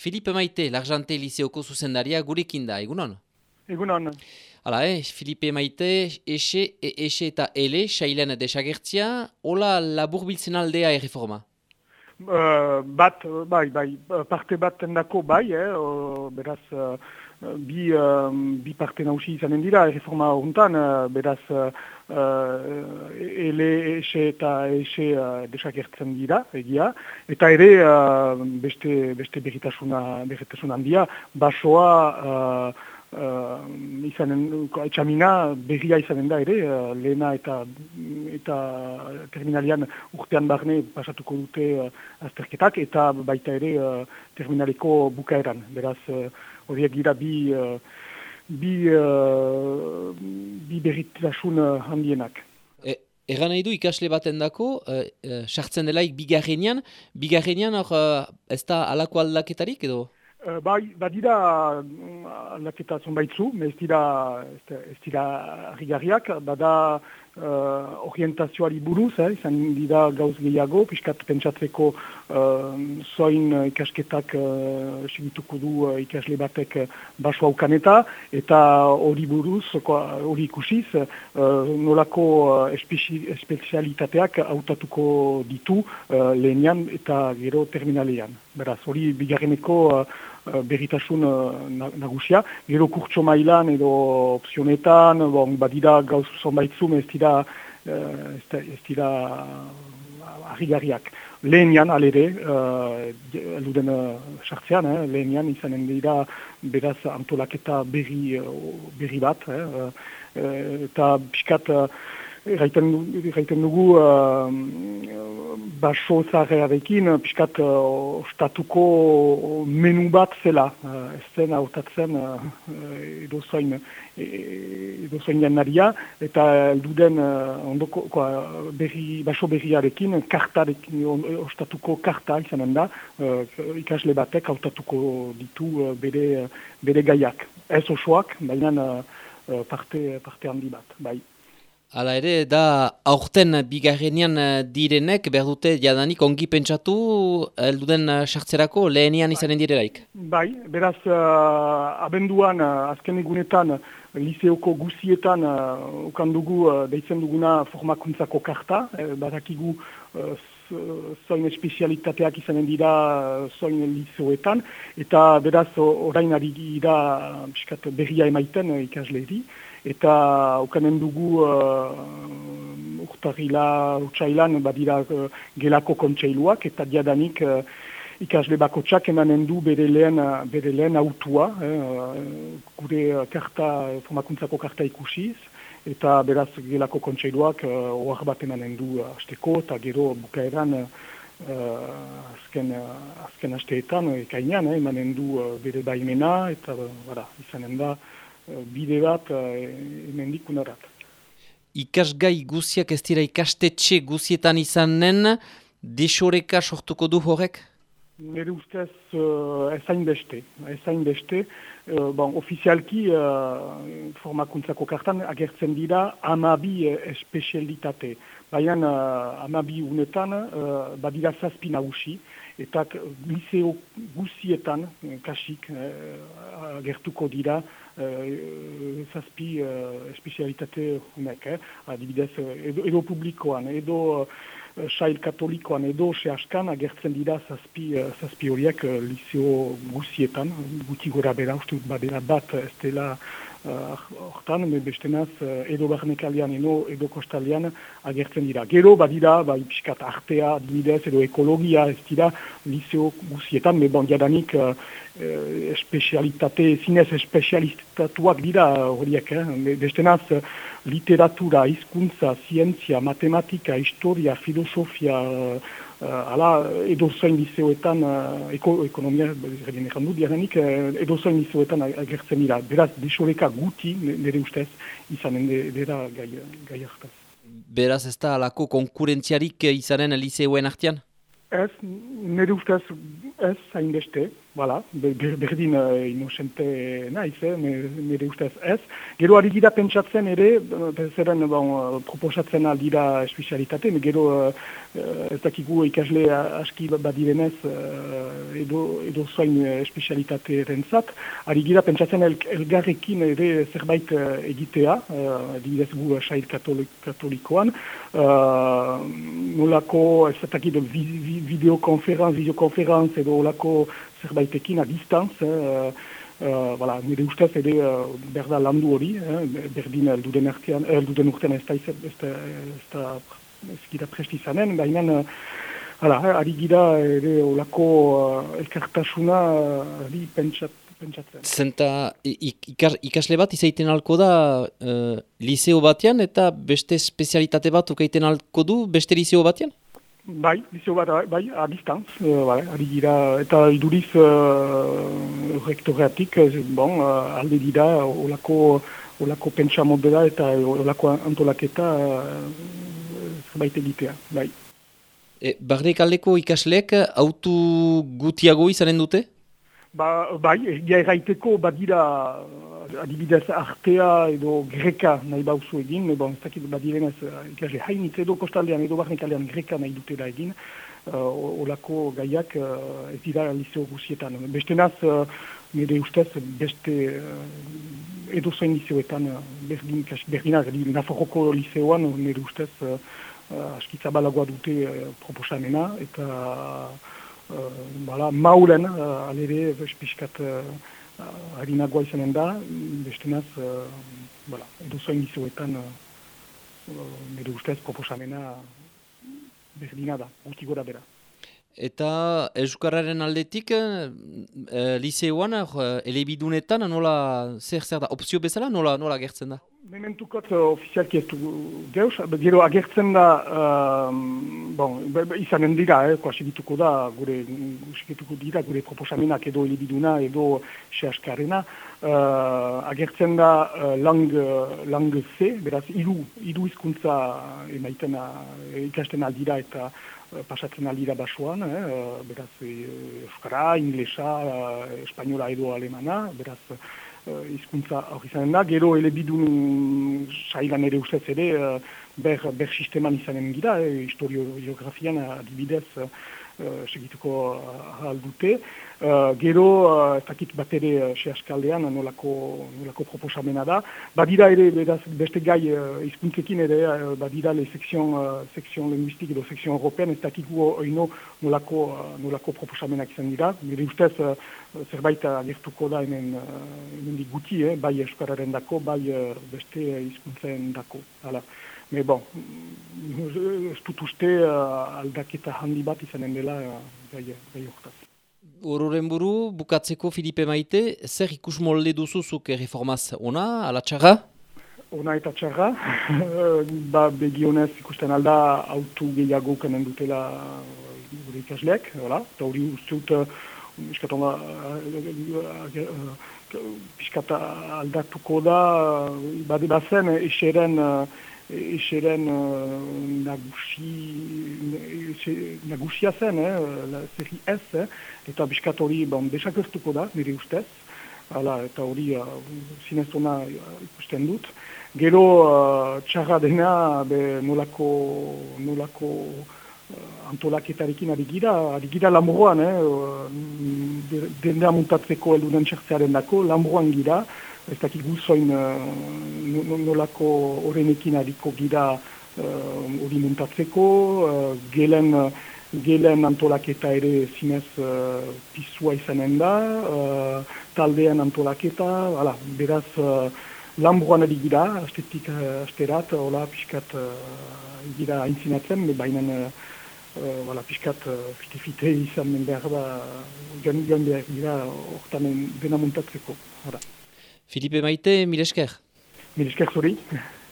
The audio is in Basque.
Filipe Maite, Larjante Liseoko zuzendaria gurekin da, egunon? Egunon. Hala, eh, Filipe Maite, ese, e, ese eta ele, sailen desagertzia, hola labur biltzen aldea erreforma? Uh, bat, bai, bai, parte bat endako bai, eh, o, beraz, uh, bi, uh, bi parte nausi izanen dira, erreforma horretan, uh, beraz, uh, ele, ese eta ese uh, desagertzen dira, egia, eta ere, uh, beste, beste berritasuna, berritasuna handia, basoa, uh, uh, izanen, etxamina berria izanen da ere, uh, lehena eta, eta terminalian urtean barne pasatuko dute uh, azterketak, eta baita ere uh, terminaleko bukaeran. Beraz, horiek uh, gira bi, uh, bi, uh, bi berritasun handienak. E Egan nahi du ikasle baten dako, sartzen uh, delaik bigarrenian, bigarrenian hor uh, ez da alako aldaketarik edo? Uh, bai, badira mm, aldaketa zonbaitzu, ez dira, ez dira rigarriak, bada uh, orientazioari buruz, eh, izan dira gauz gehiago, piskat pentsatzeko uh, zoin ikasketak uh, segituko du uh, ikasle batek uh, baso haukaneta, eta hori buruz, hori ikusiz, uh, nolako uh, espezialitateak hautatuko ditu uh, lehenian eta gero terminalean. Beraz, hori bigarreneko uh, berritasun uh, nagusia. Gero kurtso mailan edo opzionetan, bon, badira gauz zonbaitzu, ez dira, uh, ez dira ahigarriak. Lehenian, alere, uh, elduden uh, sartzean, eh, lehenian izanen dira beraz antolaketa berri, berri bat, eh, eta piskat Gaiten dugu uh, baso zaharrearekin, piskat uh, ostatuko menu bat zela. Uh, ez zen aurtatzen uh, edo zoin, edo zoin janaria, eta elduden uh, ondoko, berri, baso berriarekin, kartarekin, ostatuko karta izanen da, uh, ikasle batek aurtatuko ditu uh, bere, bere gaiak. Ez osoak, baina uh, parte, parte handi bat, bai. Hala ere, da aurten bigarrenian eh, direnek, behar dute jadanik ongi pentsatu, elduden eh, sartzerako lehenian izanen direlaik? Bai, beraz, uh, abenduan, uh, azken egunetan, liseoko guzietan, uh, ukandugu, uh, deitzen duguna formakuntzako karta, eh, badakigu uh, espezialitateak izanen dira zoin liseoetan, eta beraz, orain ari dira berria emaiten ikasleri, eta ukanen dugu uh, urtarila, urtsailan, badira uh, gelako kontseiluak, eta diadanik uh, ikasle bako txak emanen du bere lehen, bere lehen autua, eh, uh, gure karta, formakuntzako karta ikusiz, eta beraz gelako kontseiluak uh, ohar bat emanen du hasteko, eta gero bukaeran uh, azken, uh, azken hasteetan, ekainan, eh, emanen du uh, bere baimena, eta uh, izanen da, bide bat hemen dikunarat. Ikasgai guziak ez dira ikastetxe guzietan izanen, desoreka sortuko du horrek? Nire ustez uh, ezain beste. Ezain beste. Uh, bon, ofizialki uh, formakuntzako kartan agertzen dira amabi uh, espezialitate. Baina uh, amabi unetan uh, badira zazpi nagusi eta liceo guzietan, kasik, uh, agertuko dira uh, zazpi uh, espezialitate hunek, eh? adibidez, edo, edo publikoan, edo uh, sail katolikoan, edo sehaskan agertzen dira zazpi, uh, zazpi horiek uh, liceo guzietan, guti gora bera, uste bat, ez dela hortan, uh, bestenaz, uh, edo barnekalian, edo, edo kostalian agertzen dira. Gero, badira, bai, piskat artea, adibidez, edo ekologia, ez dira, liceo guzietan, me bon, jadanik, uh, uh, espezialitate, zinez espezialitatuak dira horiek, eh? bestenaz, literatura, hizkuntza, zientzia, matematika, historia, filosofia, Uh, ala edo zain liceoetan, uh, eko, ekonomia, egan du, diaranik, uh, edo zain liceoetan agertzen dira. Beraz, desoreka guti, nire ustez, izanen dira gai, gai hartaz. Beraz, ez da alako konkurentziarik izanen liceoen artian? Ez, nire ustez, ez, hain Voilà, berdin uh, inosente naiz, eh, nire ustez ez. Gero ari gira pentsatzen ere, zeren bon, proposatzen aldira espezialitate, gero uh, ez dakigu ikasle aski badirenez uh, edo, edo zoain espezialitate rentzat. Ari gira pentsatzen el, elgarrekin ere zerbait egitea, uh, adibidez gu sail katolik, katolikoan, uh, nolako ez dakit videokonferanz, videokonferanz edo olako zerbaitekin a distanz, eh, uh, voilà, nire ustez ere uh, berda landu hori, eh, berdin elduden, ertean, elduden urtean ez da ez da, ez da ez gira presti zanen, baina uh, hala, ari gira ere olako uh, elkartasuna uh, pentsat, pentsatzen. Zenta ikasle bat izaiten alko da uh, liceo batean eta beste spezialitate bat ukaiten alko du beste liceo batean? Bai, bizio bat, bai, a distanz, uh, bai, ari gira, eta iduriz uh, rektoreatik, bon, uh, alde dira, olako, olako pentsa modela eta olako antolaketa uh, zerbait egitea, bai. E, Barnek aldeko ikasleek autu gutiago izanen dute? Ba, bai, egia erraiteko badira adibidez artea edo greka nahi bauzu egin, e bon, ez dakit badirenez ikasle hainitz edo kostaldean edo barnekalean greka nahi dutela egin, uh, olako gaiak uh, ez dira liceo guzietan. Beste naz, uh, nire ustez, beste uh, edo zoin liceoetan, uh, berdin, berdina, naforroko liceoan, nire ustez, uh, uh, askitzabalagoa dute uh, proposamena, eta uh, bala, maulen, uh, alere, espiskat, uh, harinagoa izanen da, beste naz, uh, edo zoin izuetan, uh, nire ustez proposamena berdina da, guti gora bera. Eta Euskararen aldetik, e, liceoan, elebidunetan, nola, zer zer da, opzio bezala, nola, nola gertzen da? Mementukot uh, ofizialki ez du deus, gero agertzen da, uh, bon, izanen dira, eh, koasegituko da, gure, dira, gure proposamenak edo elibiduna edo sehaskarena, uh, agertzen da uh, lang, lang ze, beraz, iru, iru izkuntza emaiten ikasten aldira eta uh, pasatzen aldira basoan, eh, beraz, euskara, inglesa, uh, espainola edo alemana, beraz, uh, izkuntza hori izanen da, gero elebidun sailan ere ustez ere uh, ber, ber sisteman izanen gira, eh, historio geografian adibidez uh, segituko uh, aldute. Uh, gero, uh, ez dakit bat ere uh, sehaskaldean nolako, nolako proposamena da. Badira ere beraz, beste gai uh, izkuntzekin ere uh, badira le sekzion, uh, sekzion linguistik edo sekzion european ez dakit gu oino nolako, uh, nolako proposamenak izan dira. Gire ustez uh, zerbait agertuko da hemen, uh, hemen guti, eh, bai eskararen dako, bai uh, beste izkuntzen dako. Hala. Me bon, ez dut uste uh, aldaketa handi bat izanen dela uh, gai, gai Ororen buru, bukatzeko Filipe Maite, zer ikus molde duzuzuk reformaz ona, ala txarra? Ona eta txarra, ba begionez ikusten alda autu gehiago kanen dutela gure ikasleak, eta hori usteut, iskatonga, piskata aldatuko da, bade bazen, eseren, eseren nagusi, nagusia zen, eh, la zerri ez, eh, eta biskat hori bon, desakertuko da, nire ustez, Hala, eta hori uh, zinezona ikusten dut. Gero uh, txarra dena be, nolako, nolako uh, antolaketarekin ari gira, ari gira lamoroan, eh, uh, dendea muntatzeko elunen txertzearen dako, lamoroan gira, ez dakik guzoin uh, nolako horrenekin ariko gira hori uh, muntatzeko, uh, gelen gelen antolaketa ere zinez uh, pizua izanen da, uh, taldean antolaketa, ala, beraz uh, lambuan ari gira, astetik uh, asterat, hola pixkat uh, gira aintzinatzen, baina uh, uh, pixkat fite-fite izan behar da, joan behar gira, hortanen dena muntatzeko. Filipe Maite, Milesker? Milesker zuri.